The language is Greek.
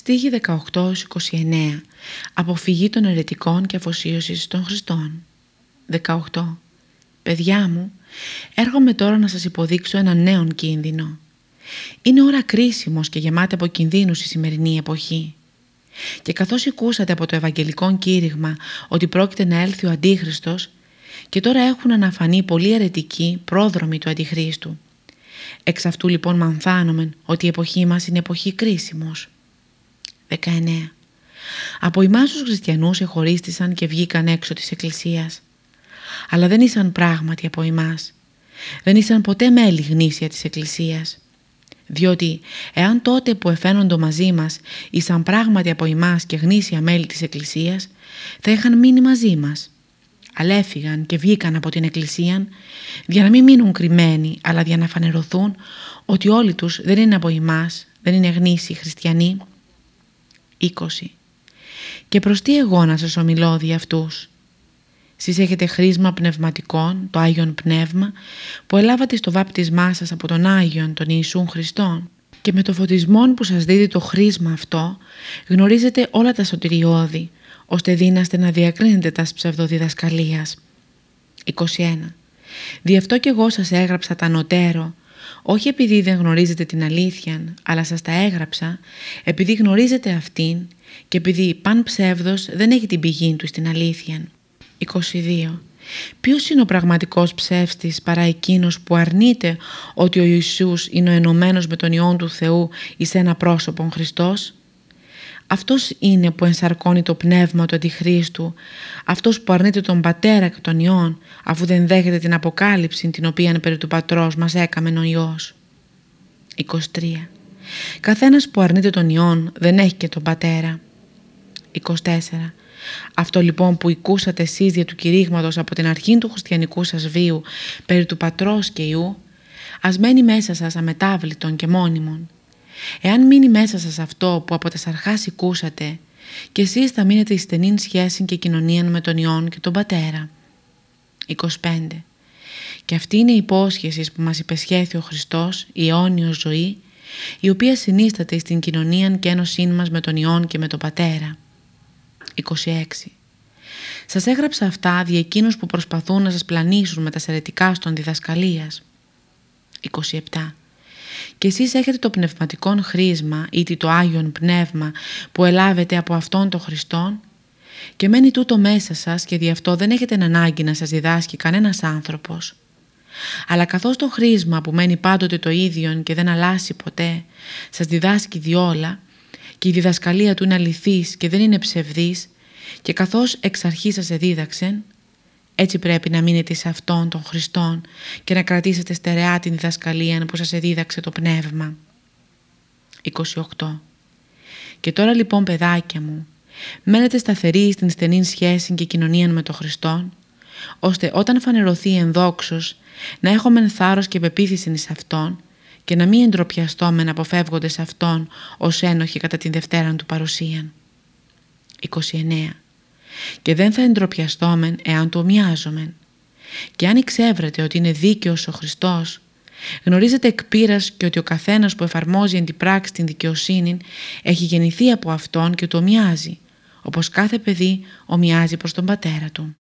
Στίχη 18-29 Αποφυγή των αιρετικών και αφοσίωσης των Χριστών 18 Παιδιά μου, έρχομαι τώρα να σας υποδείξω έναν νέο κίνδυνο. Είναι ώρα κρίσιμος και γεμάτη από κινδύνους η σημερινή εποχή. Και καθώς ακούσατε από το Ευαγγελικό κήρυγμα ότι πρόκειται να έλθει ο Αντίχριστος και τώρα έχουν αναφανεί πολλοί αιρετικοί πρόδρομοι του Αντιχρίστου. Εξ αυτού λοιπόν μανθάνομεν ότι η εποχή μας είναι εποχή κρίσιμος. 19. Από εμάς τους χριστιανούς εχωρίστησαν και βγήκαν έξω της Εκκλησίας. Αλλά δεν ήσαν πράγματι από εμάς. Δεν ήσαν ποτέ μέλη γνήσια της Εκκλησίας. Διότι εάν τότε που εφαίνοντο μαζί μας ήσαν πράγματι από εμάς και γνήσια μέλη της Εκκλησίας, θα είχαν μείνει μαζί μας. Αλλά έφυγαν και βγήκαν από την Εκκλησία για να μην μείνουν κρυμμένοι, αλλά για να φανερωθούν ότι όλοι τους δεν είναι από εμάς, δεν είναι γνήσιοι χριστιανοί 20. Και προς τι εγώ να σας ομιλώ δι' αυτούς; Σεις έχετε χρήσμα πνευματικών, το Άγιον Πνεύμα, που ελάβατε στο βάπτισμά σας από τον Άγιον, τον Ιησούν Χριστόν. Και με το φωτισμό που σας δίδει το χρήσμα αυτό, γνωρίζετε όλα τα σωτηριώδη, ώστε δύναστε να διακρίνετε τας ψευδοδιδασκαλίας. 21. Δι' αυτό κι εγώ σας έγραψα τα νοτέρω, όχι επειδή δεν γνωρίζετε την αλήθεια, αλλά σας τα έγραψα, επειδή γνωρίζετε αυτήν και επειδή παν ψεύδος δεν έχει την πηγή του στην αλήθεια. 22. Ποιος είναι ο πραγματικός ψεύστης παρά εκείνος που αρνείται ότι ο Ιησούς είναι ο ενωμένος με τον Υιόν του Θεού εις ένα πρόσωπον Χριστός; Αυτός είναι που ενσαρκώνει το πνεύμα του Αντιχρίστου, αυτός που αρνείται τον Πατέρα και τον Υιόν, αφού δεν δέχεται την αποκάλυψη την οποία περί του Πατρός μας έκαμε ο Υιός. 23. Καθένας που αρνείται τον Υιόν δεν έχει και τον Πατέρα. 24. Αυτό λοιπόν που οικούσατε εσείς για του κηρύγματος από την αρχή του χριστιανικού σας βίου περί του Πατρός και Ιού, ας μένει μέσα σας αμετάβλητον και μόνιμον Εάν μείνει μέσα σας αυτό που από τα αρχάς οικούσατε και εσείς θα μείνετε στη στενή σχέση και κοινωνία με τον Υιόν και τον Πατέρα. 25. Και αυτή είναι η υπόσχεση που μας υπεσχέθη ο Χριστός, η αιώνιος ζωή, η οποία συνίσταται στην κοινωνία και ένωσή μας με τον Υιόν και με τον Πατέρα. 26. Σας έγραψα αυτά δι' εκείνους που προσπαθούν να σας πλανήσουν με τα σαιρετικά στον διδασκαλίας. 27 και εσείς έχετε το πνευματικό χρήσμα ή το Άγιον Πνεύμα που ελάβετε από Αυτόν τον Χριστόν; Και μένει τούτο μέσα σας και δι' αυτό δεν έχετε ανάγκη να σας διδάσκει κανένας άνθρωπος. Αλλά καθώς το χρήσμα που μένει πάντοτε το ίδιο και δεν αλλάσει ποτέ σας διδάσκει διόλα και η διδασκαλία του είναι αληθής και δεν είναι ψευδής και καθώς εξ αρχής σας εδίδαξεν έτσι πρέπει να μείνετε σε αυτόν τον Χριστόν και να κρατήσετε στερεά την διδασκαλία που σας εδίδαξε το Πνεύμα. 28. Και τώρα λοιπόν παιδάκια μου, μένετε σταθεροί στην στενή σχέση και κοινωνία με τον Χριστόν, ώστε όταν φανερωθεί ενδόξως να έχουμε θάρρος και πεποίθηση σε Αυτόν και να μην εντροπιαστόμεν αποφεύγοντες Αυτόν ως ένοχοι κατά την Δευτέρα του παρουσία. 29 και δεν θα εντροπιαστόμεν εάν το ομοιάζομεν. Και αν εξεύρετε ότι είναι δίκαιος ο Χριστός, γνωρίζετε εκ πείρας και ότι ο καθένας που εφαρμόζει εν τη πράξη την δικαιοσύνη έχει γεννηθεί από Αυτόν και το ομοιάζει, όπως κάθε παιδί ομοιάζει προς τον πατέρα του.